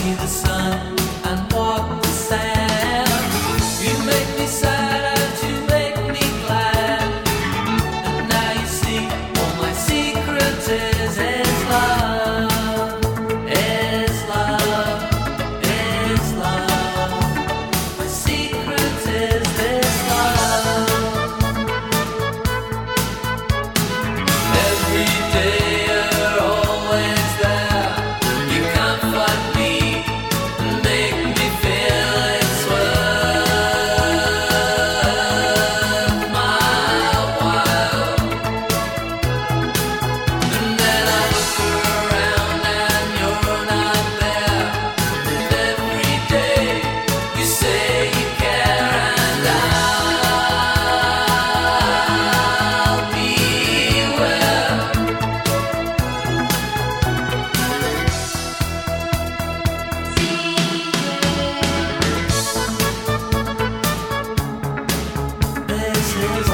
see the sun. Christmas.